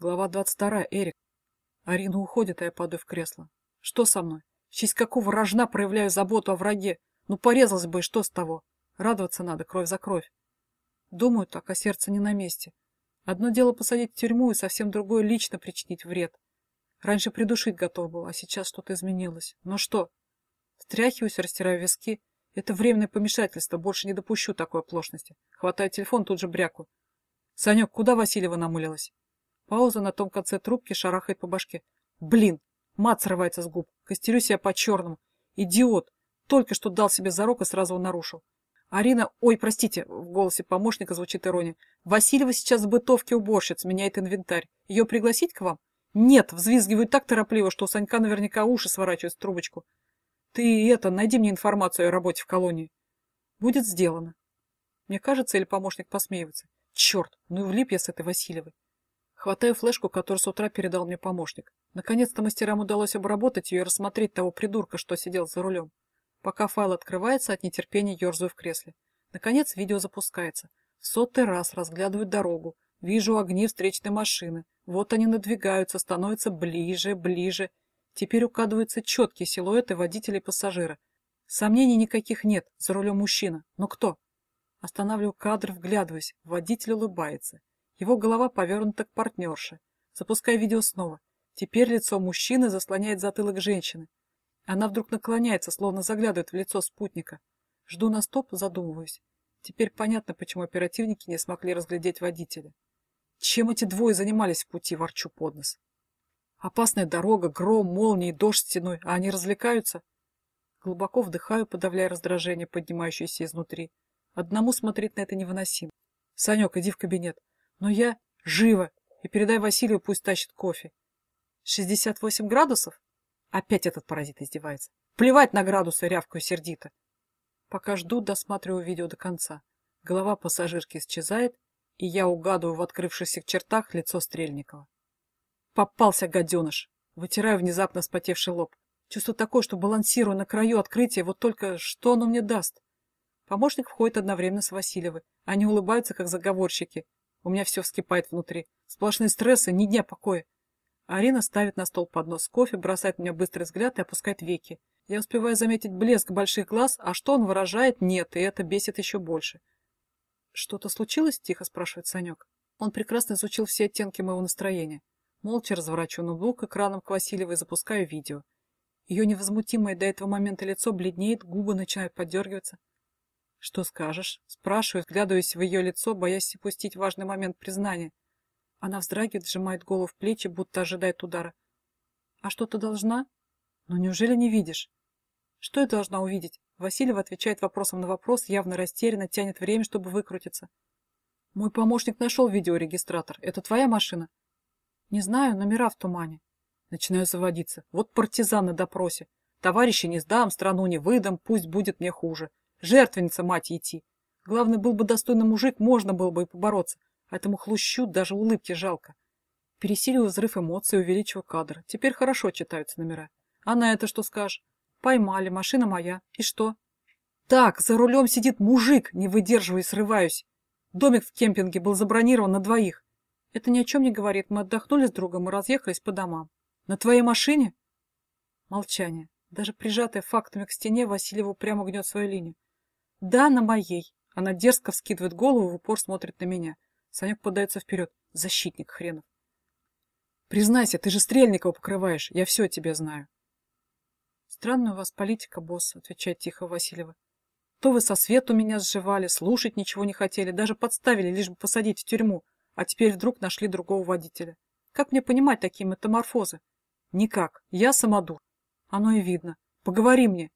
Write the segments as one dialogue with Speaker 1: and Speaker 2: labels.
Speaker 1: Глава 22. Эрик. Арина уходит, а я падаю в кресло. Что со мной? В честь какого рожна проявляю заботу о враге? Ну, порезалась бы, и что с того? Радоваться надо, кровь за кровь. Думаю так, а сердце не на месте. Одно дело посадить в тюрьму, и совсем другое лично причинить вред. Раньше придушить готов был, а сейчас что-то изменилось. Но что? Встряхиваюсь, растираю виски. Это временное помешательство, больше не допущу такой оплошности. Хватаю телефон, тут же бряку. Санек, куда Васильева намылилась? Пауза на том конце трубки шарахает по башке. Блин, мат срывается с губ. Костерю себя по-черному. Идиот. Только что дал себе зарок и сразу его нарушил. Арина... Ой, простите, в голосе помощника звучит ирония. Васильева сейчас в бытовке уборщиц, меняет инвентарь. Ее пригласить к вам? Нет, взвизгиваю так торопливо, что у Санька наверняка уши сворачивают в трубочку. Ты это, найди мне информацию о работе в колонии. Будет сделано. Мне кажется, или помощник посмеивается. Черт, ну и влип я с этой Васильевой. Хватаю флешку, которую с утра передал мне помощник. Наконец-то мастерам удалось обработать ее и рассмотреть того придурка, что сидел за рулем. Пока файл открывается, от нетерпения ерзаю в кресле. Наконец видео запускается. В сотый раз разглядываю дорогу. Вижу огни встречной машины. Вот они надвигаются, становятся ближе, ближе. Теперь указываются четкие силуэты водителя и пассажира. Сомнений никаких нет, за рулем мужчина. Но кто? Останавливаю кадр, вглядываясь. Водитель улыбается. Его голова повернута к партнерше. Запускаю видео снова. Теперь лицо мужчины заслоняет затылок женщины. Она вдруг наклоняется, словно заглядывает в лицо спутника. Жду на стоп, задумываюсь. Теперь понятно, почему оперативники не смогли разглядеть водителя. Чем эти двое занимались в пути, ворчу под нос. Опасная дорога, гром, молнии, дождь стеной, а они развлекаются? Глубоко вдыхаю, подавляя раздражение, поднимающееся изнутри. Одному смотреть на это невыносимо. Санек, иди в кабинет. Но я живо. И передай Василию, пусть тащит кофе. Шестьдесят восемь градусов? Опять этот паразит издевается. Плевать на градусы, рявкаю сердито. Пока жду, досматриваю видео до конца. Голова пассажирки исчезает, и я угадываю в открывшихся чертах лицо Стрельникова. Попался гаденыш. Вытираю внезапно спотевший лоб. Чувство такое, что балансирую на краю открытия, вот только что оно мне даст? Помощник входит одновременно с Васильевой. Они улыбаются, как заговорщики. У меня все вскипает внутри. Сплошные стрессы, ни дня покоя. Арина ставит на стол поднос кофе, бросает меня быстрый взгляд и опускает веки. Я успеваю заметить блеск больших глаз, а что он выражает, нет, и это бесит еще больше. «Что-то случилось?» – тихо спрашивает Санек. Он прекрасно изучил все оттенки моего настроения. Молча разворачиваю ноутбук экраном к Васильевой и запускаю видео. Ее невозмутимое до этого момента лицо бледнеет, губы начинают подергиваться. «Что скажешь?» – спрашиваю, вглядываясь в ее лицо, боясь упустить важный момент признания. Она вздрагивает, сжимает голову в плечи, будто ожидает удара. «А что ты должна?» «Ну неужели не видишь?» «Что я должна увидеть?» Васильева отвечает вопросом на вопрос, явно растерянно, тянет время, чтобы выкрутиться. «Мой помощник нашел видеорегистратор. Это твоя машина?» «Не знаю, номера в тумане». Начинаю заводиться. Вот партизан на допросе. Товарища не сдам, страну не выдам, пусть будет мне хуже. Жертвенница, мать идти. Главное, был бы достойный мужик, можно было бы и побороться. А этому хлущу даже улыбки жалко. Пересиливаю взрыв эмоций, увеличиваю кадр. Теперь хорошо читаются номера. А на это что скажешь? Поймали, машина моя. И что? Так, за рулем сидит мужик, не выдерживаю и срываюсь. Домик в кемпинге был забронирован на двоих. Это ни о чем не говорит. Мы отдохнули с другом и разъехались по домам. На твоей машине? Молчание. Даже прижатая фактами к стене, Васильева прямо гнет свою линию. Да, на моей. Она дерзко вскидывает голову в упор смотрит на меня. Санек подается вперед. Защитник хренов. Признайся, ты же Стрельникова покрываешь. Я все о тебе знаю. Странная у вас политика, босс, отвечает тихо Васильева. То вы со свету меня сживали, слушать ничего не хотели, даже подставили, лишь бы посадить в тюрьму, а теперь вдруг нашли другого водителя. Как мне понимать такие метаморфозы? Никак. Я самодур. Оно и видно. Поговори мне.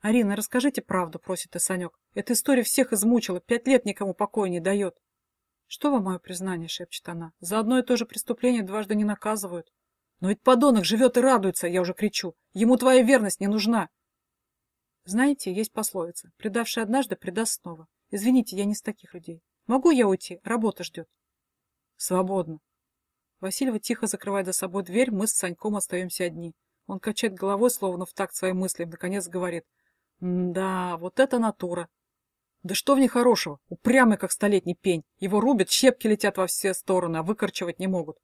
Speaker 1: Арина, расскажите правду, просит Исанек. Эта история всех измучила, пять лет никому покоя не дает. «Что вам мое признание?» — шепчет она. «За одно и то же преступление дважды не наказывают». «Но ведь подонок живет и радуется!» — я уже кричу. «Ему твоя верность не нужна!» Знаете, есть пословица. Предавший однажды, предаст снова. Извините, я не из таких людей. Могу я уйти? Работа ждет. Свободно. Васильева тихо закрывает за собой дверь, мы с Саньком остаемся одни. Он качает головой, словно в такт своим мыслям, наконец говорит. «Да, вот это натура. Да что в ней хорошего? Упрямый, как столетний пень. Его рубят, щепки летят во все стороны, а выкорчевать не могут.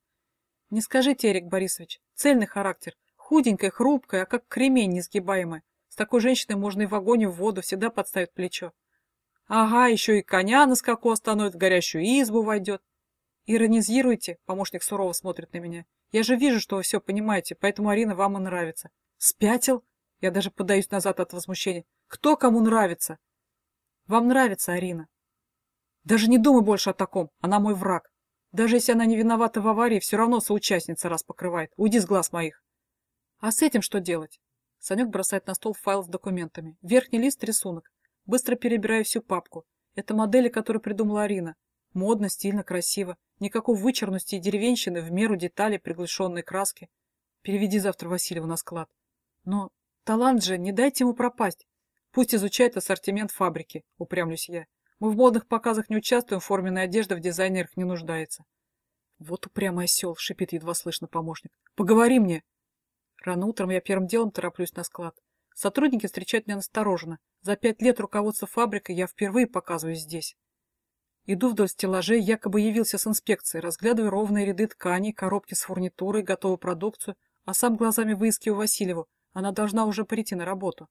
Speaker 1: Не скажите, Эрик Борисович, цельный характер. Худенькая, хрупкая, а как кремень несгибаемая. С такой женщиной можно и в огонь, и в воду, всегда подставить плечо. Ага, еще и коня на скаку остановит, в горящую избу войдет. Иронизируйте, помощник сурово смотрит на меня. Я же вижу, что вы все понимаете, поэтому Арина вам и нравится. Спятил? Я даже подаюсь назад от возмущения. Кто кому нравится? Вам нравится Арина. Даже не думай больше о таком, она мой враг. Даже если она не виновата в аварии, все равно соучастница раз покрывает. Уйди с глаз моих. А с этим что делать? Санек бросает на стол файл с документами. Верхний лист — рисунок. Быстро перебираю всю папку. Это модели, которую придумала Арина. Модно, стильно, красиво. Никакой вычурности и деревенщины, в меру деталей, приглушенной краски. Переведи завтра Васильева на склад. Но талант же, не дайте ему пропасть. Пусть изучает ассортимент фабрики, упрямлюсь я. Мы в модных показах не участвуем, форменная одежда в дизайнерах не нуждается. Вот упрямый осел, шипит едва слышно помощник. Поговори мне. Рано утром я первым делом тороплюсь на склад. Сотрудники встречают меня настороженно. За пять лет руководства фабрикой я впервые показываюсь здесь. Иду вдоль стеллажей, якобы явился с инспекцией, разглядываю ровные ряды тканей, коробки с фурнитурой, готовую продукцию, а сам глазами выискиваю Васильеву. Она должна уже прийти на работу.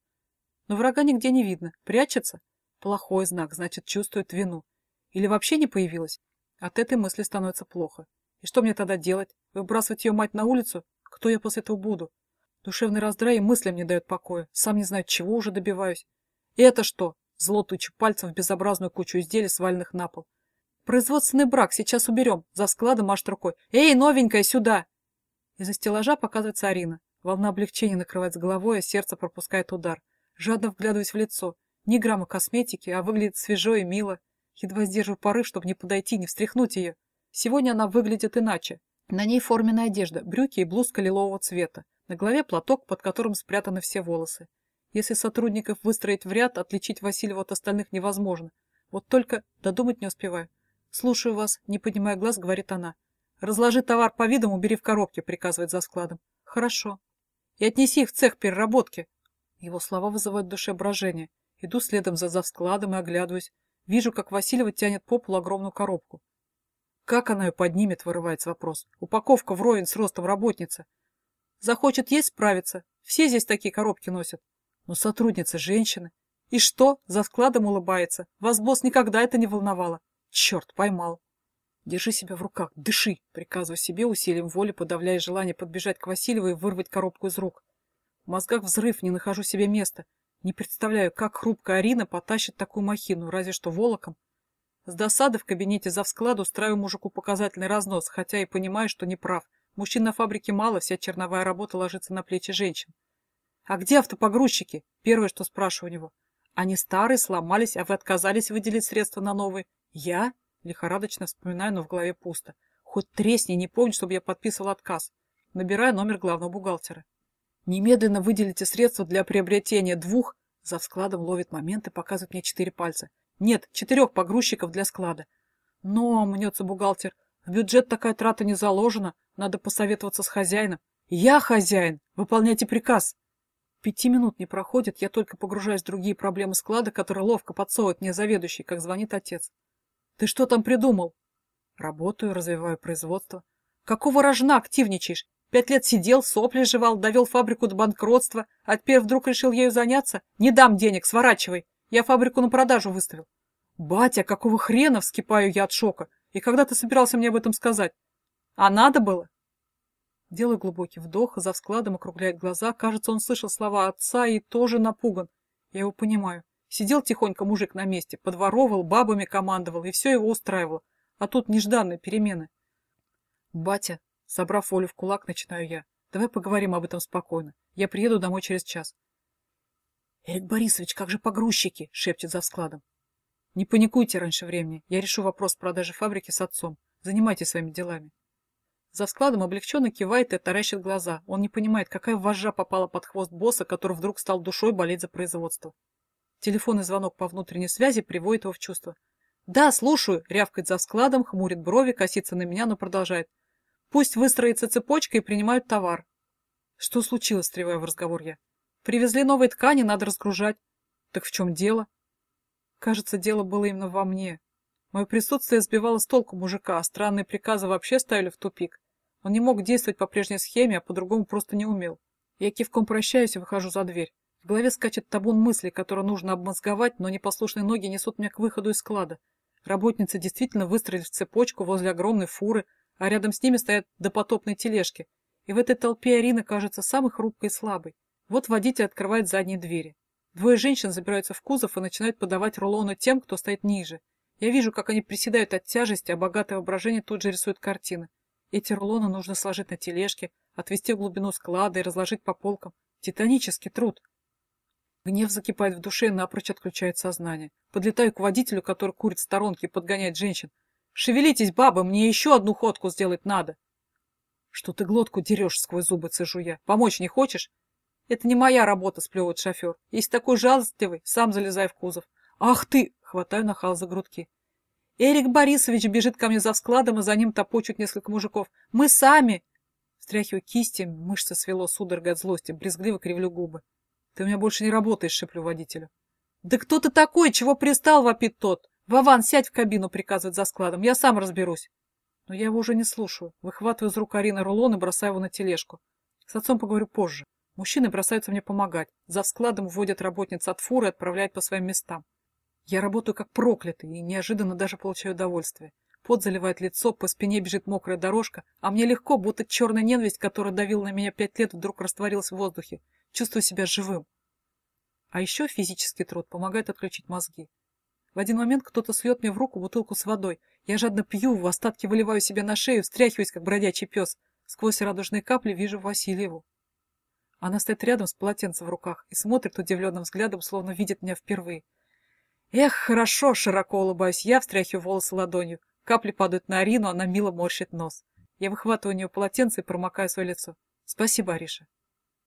Speaker 1: Но врага нигде не видно. Прячется? Плохой знак, значит, чувствует вину. Или вообще не появилась? От этой мысли становится плохо. И что мне тогда делать? Выбрасывать ее мать на улицу? Кто я после этого буду? Душевный раздрай и мыслям не дает покоя. Сам не знаю, чего уже добиваюсь. И это что? Зло тучу пальцем в безобразную кучу изделий, сваленных на пол. Производственный брак сейчас уберем. За складом машет рукой. Эй, новенькая, сюда! Из-за стеллажа показывается Арина. Волна облегчения накрывает с головой, а сердце пропускает удар. Жадно вглядываюсь в лицо. Ни грамма косметики, а выглядит свежо и мило. Едва сдерживаю порыв, чтобы не подойти, не встряхнуть ее. Сегодня она выглядит иначе. На ней форменная одежда, брюки и блузка лилового цвета. На голове платок, под которым спрятаны все волосы. Если сотрудников выстроить в ряд, отличить Васильева от остальных невозможно. Вот только додумать не успеваю. «Слушаю вас», — не поднимая глаз, говорит она. «Разложи товар по видам, убери в коробке», — приказывает за складом. «Хорошо». «И отнеси их в цех переработки». Его слова вызывают в душе брожение. Иду следом за завскладом и оглядываюсь. Вижу, как Васильева тянет по полу огромную коробку. Как она ее поднимет, вырывается вопрос. Упаковка вровень с ростом работницы. Захочет есть, справиться. Все здесь такие коробки носят. Но сотрудница женщины. И что? За складом улыбается. Вас босс никогда это не волновало. Черт, поймал. Держи себя в руках, дыши, приказываю себе усилием воли, подавляя желание подбежать к Васильевой и вырвать коробку из рук. В мозгах взрыв, не нахожу себе места. Не представляю, как хрупкая Арина потащит такую махину, разве что волоком. С досады в кабинете за всклад устраиваю мужику показательный разнос, хотя и понимаю, что не прав. Мужчин на фабрике мало, вся черновая работа ложится на плечи женщин. «А где автопогрузчики?» Первое, что спрашиваю у него. «Они старые, сломались, а вы отказались выделить средства на новые?» «Я?» Лихорадочно вспоминаю, но в голове пусто. Хоть тресни, не помню, чтобы я подписывал отказ. Набираю номер главного бухгалтера. «Немедленно выделите средства для приобретения двух...» За складом ловит момент и показывает мне четыре пальца. «Нет, четырех погрузчиков для склада». «Но...» — мнется бухгалтер. «В бюджет такая трата не заложена. Надо посоветоваться с хозяином. Я хозяин! Выполняйте приказ! Пяти минут не проходит, я только погружаюсь в другие проблемы склада, которые ловко подсовывает мне заведующий, как звонит отец. Ты что там придумал? Работаю, развиваю производство. Какого рожна активничаешь? Пять лет сидел, сопли жевал, довел фабрику до банкротства, а теперь вдруг решил ею заняться? Не дам денег, сворачивай. Я фабрику на продажу выставил. Батя, какого хрена, вскипаю я от шока. И когда ты собирался мне об этом сказать? А надо было? Делаю глубокий вдох, за складом округляет глаза. Кажется, он слышал слова отца и тоже напуган. Я его понимаю. Сидел тихонько мужик на месте, подворовывал, бабами командовал, и все его устраивало. А тут нежданные перемены. Батя, собрав волю в кулак, начинаю я. Давай поговорим об этом спокойно. Я приеду домой через час. Эрик Борисович, как же погрузчики? шепчет за складом. Не паникуйте раньше времени. Я решу вопрос продажи фабрики с отцом. Занимайтесь своими делами. За складом облегченно кивает и таращит глаза. Он не понимает, какая вожжа попала под хвост босса, который вдруг стал душой болеть за производство. Телефонный звонок по внутренней связи приводит его в чувство. «Да, слушаю», — рявкает за складом, хмурит брови, косится на меня, но продолжает. «Пусть выстроится цепочка и принимают товар». «Что случилось?» — встреваю в разговор я. «Привезли новые ткани, надо разгружать». «Так в чем дело?» Кажется, дело было именно во мне. Мое присутствие сбивало с толку мужика, а странные приказы вообще ставили в тупик. Он не мог действовать по прежней схеме, а по-другому просто не умел. Я кивком прощаюсь и выхожу за дверь. В голове скачет табун мыслей, которые нужно обмозговать, но непослушные ноги несут меня к выходу из склада. Работницы действительно выстроились в цепочку возле огромной фуры, а рядом с ними стоят допотопные тележки. И в этой толпе Арина кажется самой хрупкой и слабой. Вот водитель открывает задние двери. Двое женщин забираются в кузов и начинают подавать рулоны тем, кто стоит ниже. Я вижу, как они приседают от тяжести, а богатое воображение тут же рисует картины. Эти рулоны нужно сложить на тележке, отвезти в глубину склада и разложить по полкам. Титанический труд. Гнев закипает в душе напрочь отключает сознание. Подлетаю к водителю, который курит в сторонке и подгоняет женщин. «Шевелитесь, баба, мне еще одну ходку сделать надо!» «Что ты глотку дерешь сквозь зубы, цежу я? Помочь не хочешь?» «Это не моя работа», — сплевывает шофер. «Если такой жалостливый, сам залезай в кузов». «Ах ты!» — хватаю нахал за грудки. «Эрик Борисович бежит ко мне за складом, и за ним топочут несколько мужиков. Мы сами!» Встряхиваю кисти, мышцы свело судорогой от злости, брезгливо кривлю губы. Ты у меня больше не работаешь, шеплю водителю. Да кто ты такой? Чего пристал, вопит тот? Вован, сядь в кабину, приказывает за складом. Я сам разберусь. Но я его уже не слушаю. Выхватываю из рук Арины рулон и бросаю его на тележку. С отцом поговорю позже. Мужчины бросаются мне помогать. За складом вводят работниц от фуры и отправляют по своим местам. Я работаю как проклятый и неожиданно даже получаю удовольствие. Пот заливает лицо, по спине бежит мокрая дорожка, а мне легко, будто черная ненависть, которая давила на меня пять лет, вдруг растворилась в воздухе. Чувствую себя живым. А еще физический труд помогает отключить мозги. В один момент кто-то сует мне в руку бутылку с водой. Я жадно пью, в остатки выливаю себе на шею, встряхиваюсь, как бродячий пес. Сквозь радужные капли вижу Васильеву. Она стоит рядом с полотенцем в руках и смотрит удивленным взглядом, словно видит меня впервые. Эх, хорошо, широко улыбаюсь я, встряхиваю волосы ладонью. Капли падают на Арину, она мило морщит нос. Я выхватываю у нее полотенце и промокаю свое лицо. Спасибо, Ариша.